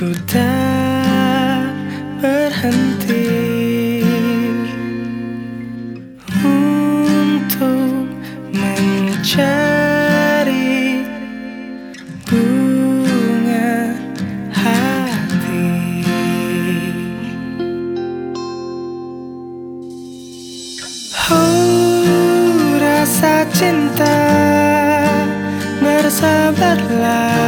Ku tak berhenti Untuk mencari Bunga hati. Oh rasa cinta Bersabarlah.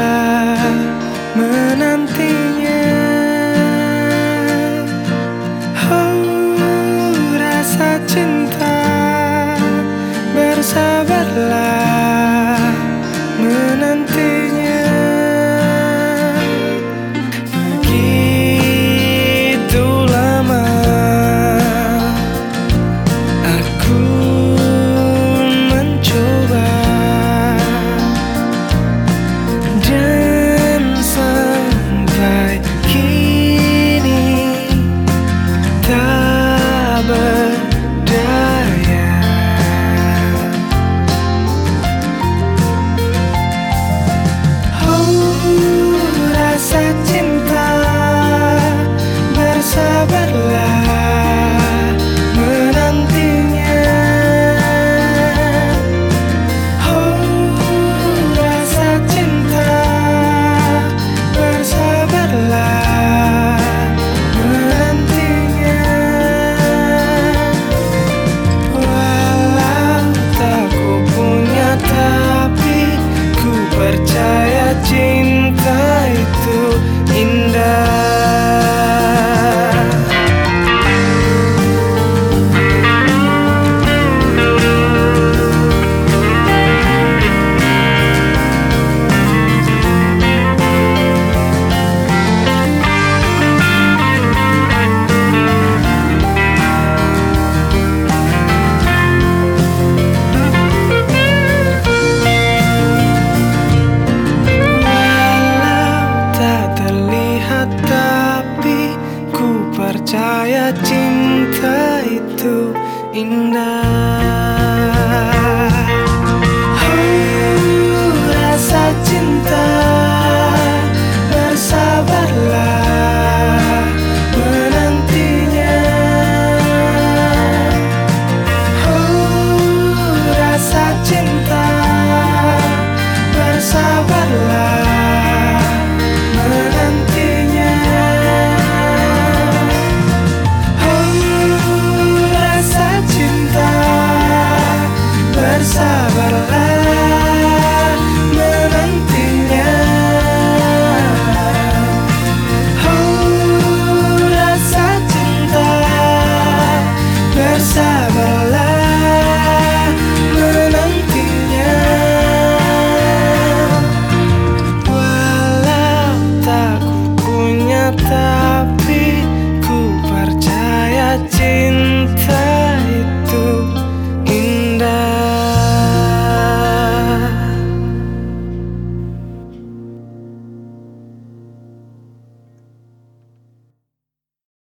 indah.